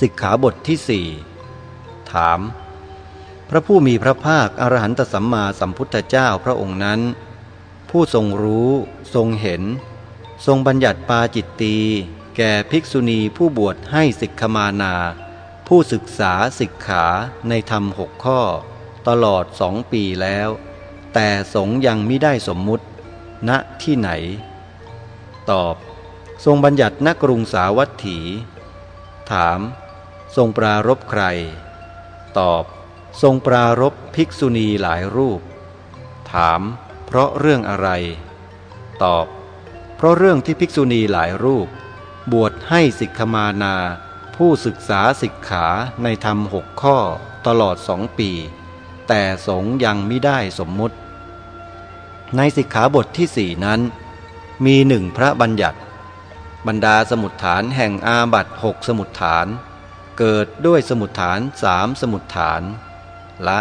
สิกขาบทที่สี่ถาม พระผู้มีพระภาคอรหันตสัมมาสัมพุทธเจ้าพระองค์นั้น ผู้ทรงรู้ทรงเห็น ทรงบัญญัติปาจิตตีแก่ภิกษุณีผู้บวชให้สิกขมานา ผู้ศึกษาสิกขาในธรรมหกข้อ ตลอดสองปีแล้ว แต่สงยังไม่ได้สมมุติณะที่ไหน ตอบ ทรงบัญญัติณกรุงสาวัตถี ถาม ทรงปรารบใคร ตอบ ทรงปรารบภิกษุณีหลายรูป ถาม เพราะเรื่องอะไร ตอบ เพราะเรื่องที่ภิกษุณีหลายรูป บวชให้สิกขมานา ผู้ศึกษาสิกขาในธรรมหกข้อตลอดสองปี แต่สงยังไม่ได้สมมุติ ในสิกขาบทที่สี่นั้น มีหนึ่งพระบัญญัติ บรรดาสมุดฐานแห่งอาบัตหกสมุดฐาน เกิดด้วยสมุดฐานสามสมุดฐาน ละ